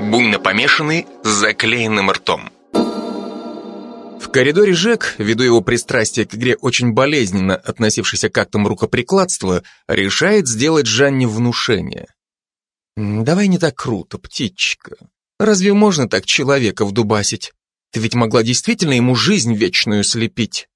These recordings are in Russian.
Буйно помешанный с заклеенным ртом. В коридоре Жек, ввиду его пристрастия к игре очень болезненно относившийся к актам рукоприкладства, решает сделать Жанне внушение. «Давай не так круто, птичка. Разве можно так человека вдубасить? Ты ведь могла действительно ему жизнь вечную слепить».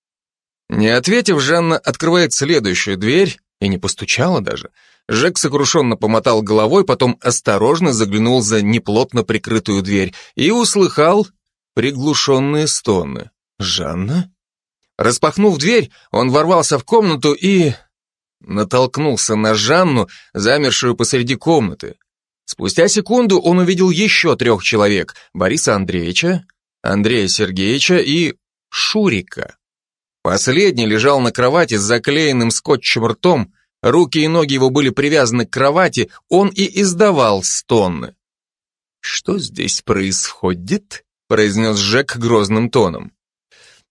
Не ответив, Жанна открывает следующую дверь и не постучала даже. Жек сокрушенно помотал головой, потом осторожно заглянул за неплотно прикрытую дверь и услыхал приглушенные стоны. «Жанна?» Распахнув дверь, он ворвался в комнату и... натолкнулся на Жанну, замершую посреди комнаты. Спустя секунду он увидел еще трех человек — Бориса Андреевича, Андрея Сергеевича и Шурика. Последний лежал на кровати с заклеенным скотчем ртом, руки и ноги его были привязаны к кровати, он и издавал стоны. «Что здесь происходит?» — произнес Жек грозным тоном.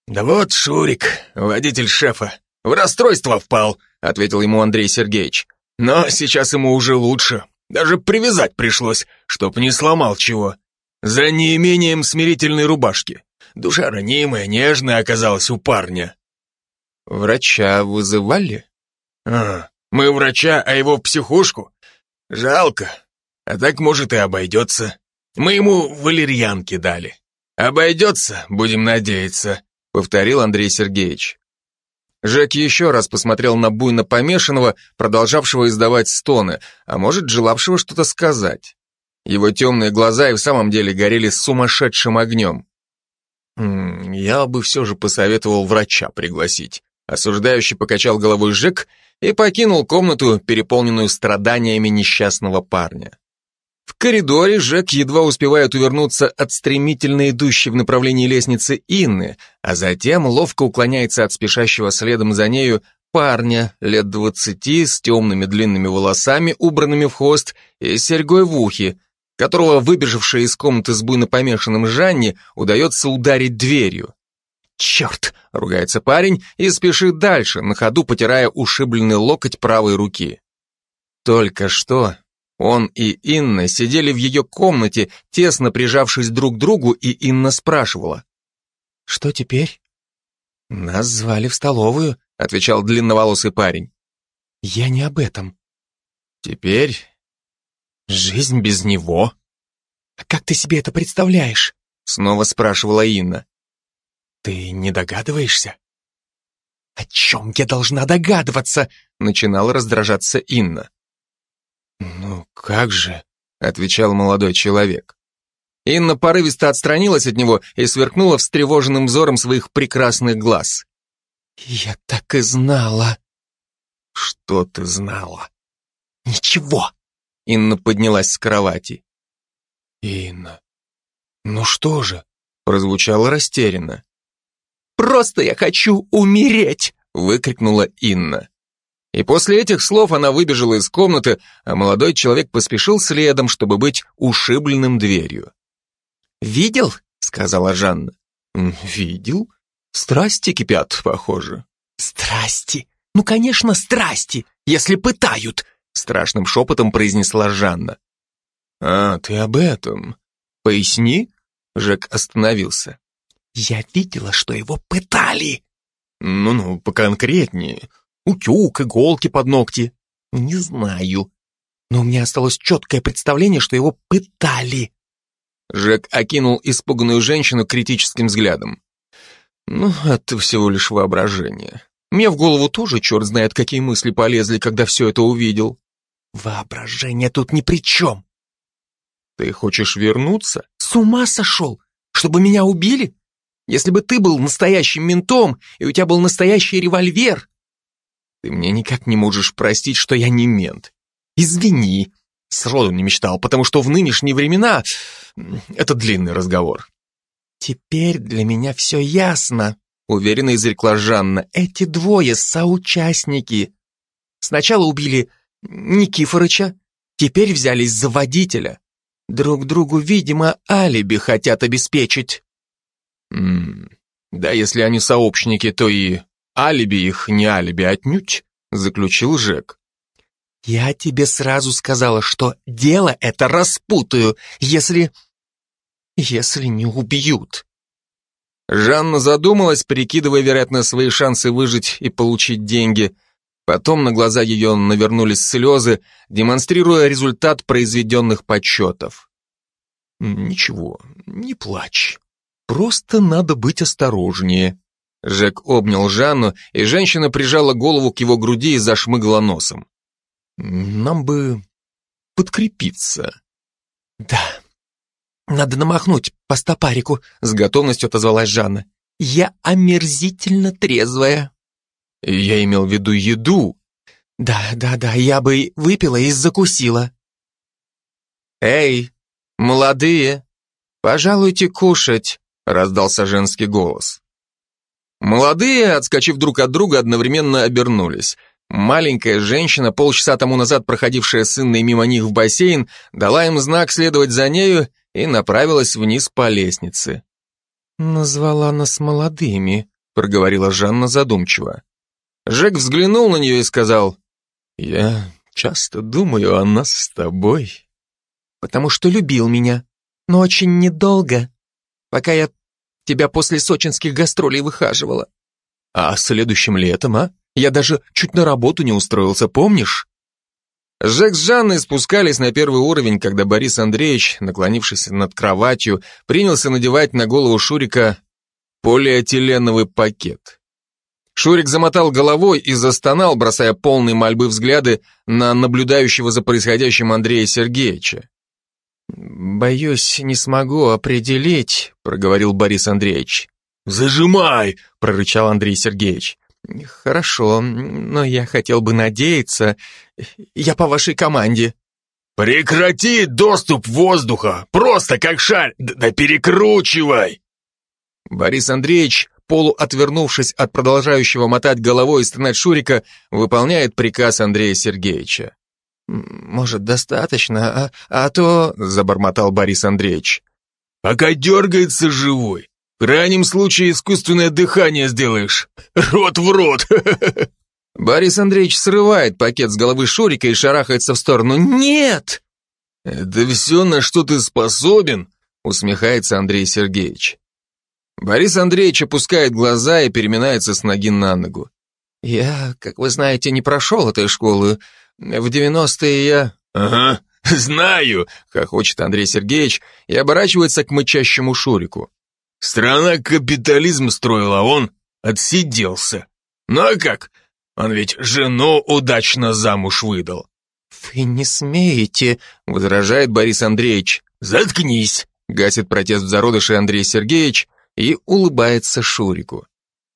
«Да вот, Шурик, водитель шефа, в расстройство впал», — ответил ему Андрей Сергеевич. «Но сейчас ему уже лучше. Даже привязать пришлось, чтоб не сломал чего. За неимением смирительной рубашки. Душа ранимая, нежная оказалась у парня». «Врача вызывали?» «А, мы врача, а его в психушку? Жалко. А так, может, и обойдется. Мы ему валерьянки дали. Обойдется, будем надеяться», — повторил Андрей Сергеевич. Жек еще раз посмотрел на буйно помешанного, продолжавшего издавать стоны, а может, желавшего что-то сказать. Его темные глаза и в самом деле горели сумасшедшим огнем. «М -м, «Я бы все же посоветовал врача пригласить», осуждающий покачал головой Жек и покинул комнату, переполненную страданиями несчастного парня. В коридоре Жек едва успевает увернуться от стремительно идущей в направлении лестницы Инны, а затем ловко уклоняется от спешащего следом за нею парня лет двадцати с темными длинными волосами, убранными в хвост, и серьгой в ухе, которого выбежавшая из комнаты с буйно помешанным Жанне удается ударить дверью. «Черт!» — ругается парень и спешит дальше, на ходу потирая ушибленный локоть правой руки. Только что он и Инна сидели в ее комнате, тесно прижавшись друг к другу, и Инна спрашивала. «Что теперь?» «Нас звали в столовую», — отвечал длинноволосый парень. «Я не об этом». «Теперь жизнь без него». «А как ты себе это представляешь?» — снова спрашивала Инна. «Ты не догадываешься?» «О чем я должна догадываться?» — начинала раздражаться Инна. «Ну как же?» — отвечал молодой человек. Инна порывисто отстранилась от него и сверкнула встревоженным взором своих прекрасных глаз. «Я так и знала». «Что ты знала?» «Ничего!» Инна поднялась с кровати. «Инна, ну что же?» прозвучало растерянно. «Просто я хочу умереть!» выкрикнула Инна. И после этих слов она выбежала из комнаты, а молодой человек поспешил следом, чтобы быть ушибленным дверью. «Видел?» — сказала Жанна. «Видел? Страсти кипят, похоже». «Страсти? Ну, конечно, страсти, если пытают!» — страшным шепотом произнесла Жанна. «А, ты об этом. Поясни?» — Жек остановился. «Я видела, что его пытали». «Ну-ну, поконкретнее. Утюг, иголки под ногти. Не знаю. Но у меня осталось четкое представление, что его пытали. Жек окинул испуганную женщину критическим взглядом. Ну, это всего лишь воображение. Мне в голову тоже черт знает, какие мысли полезли, когда все это увидел. Воображение тут ни при чем. Ты хочешь вернуться? С ума сошел? Чтобы меня убили? Если бы ты был настоящим ментом, и у тебя был настоящий револьвер, ты мне никак не можешь простить, что я не мент. Извини. Сроду не мечтал, потому что в нынешние времена... Это длинный разговор. Теперь для меня все ясно, уверенно изрекла Жанна. Эти двое соучастники. Сначала убили Никифорыча, теперь взялись за водителя. Друг другу, видимо, алиби хотят обеспечить. М -м, да, если они сообщники, то и Алиби их не алиби отнюдь, заключил Жек. Я тебе сразу сказала, что дело это распутаю, если... если не убьют. Жанна задумалась, прикидывая, вероятно, свои шансы выжить и получить деньги. Потом на глаза ее навернулись слезы, демонстрируя результат произведенных подсчетов. «Ничего, не плачь. Просто надо быть осторожнее». Жек обнял Жанну, и женщина прижала голову к его груди и зашмыгла носом. «Нам бы подкрепиться». «Да, надо намахнуть по стопарику», — с готовностью отозвалась Жанна. «Я омерзительно трезвая». «Я имел в виду еду». «Да, да, да, я бы выпила и закусила». «Эй, молодые, пожалуйте кушать», — раздался женский голос. Молодые, отскочив друг от друга, одновременно обернулись. Маленькая женщина, полчаса тому назад проходившая с мимо них в бассейн, дала им знак следовать за нею и направилась вниз по лестнице. «Назвала нас молодыми», — проговорила Жанна задумчиво. Жек взглянул на нее и сказал, «Я часто думаю о нас с тобой». «Потому что любил меня, но очень недолго, пока я тебя после сочинских гастролей выхаживала». «А следующим летом, а? Я даже чуть на работу не устроился, помнишь?» Жек с Жанной спускались на первый уровень, когда Борис Андреевич, наклонившись над кроватью, принялся надевать на голову Шурика полиэтиленовый пакет. Шурик замотал головой и застонал, бросая полные мольбы взгляды на наблюдающего за происходящим Андрея Сергеевича. «Боюсь, не смогу определить», — проговорил Борис Андреевич. «Зажимай!» — прорычал Андрей Сергеевич. «Хорошо, но я хотел бы надеяться. Я по вашей команде». «Прекрати доступ воздуха! Просто как шарь! Да перекручивай!» Борис Андреевич, полуотвернувшись от продолжающего мотать головой и стонать Шурика, выполняет приказ Андрея Сергеевича. «Может, достаточно, а, а то...» — забормотал Борис Андреевич. «Пока дергается живой, в крайнем случае искусственное дыхание сделаешь. Рот в рот. Борис Андреевич срывает пакет с головы Шурика и шарахается в сторону. «Нет!» «Это все, на что ты способен?» усмехается Андрей Сергеевич. Борис Андреевич опускает глаза и переминается с ноги на ногу. «Я, как вы знаете, не прошел этой школы. В девяностые я...» «Ага, знаю!» — хохочет Андрей Сергеевич и оборачивается к мычащему Шурику. Страна капитализм строила, а он отсиделся. Ну а как? Он ведь жену удачно замуж выдал. «Вы не смеете», — возражает Борис Андреевич. «Заткнись», — гасит протест в зародыше Андрей Сергеевич и улыбается Шурику.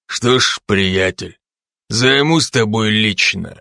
«Что ж, приятель, займусь тобой лично».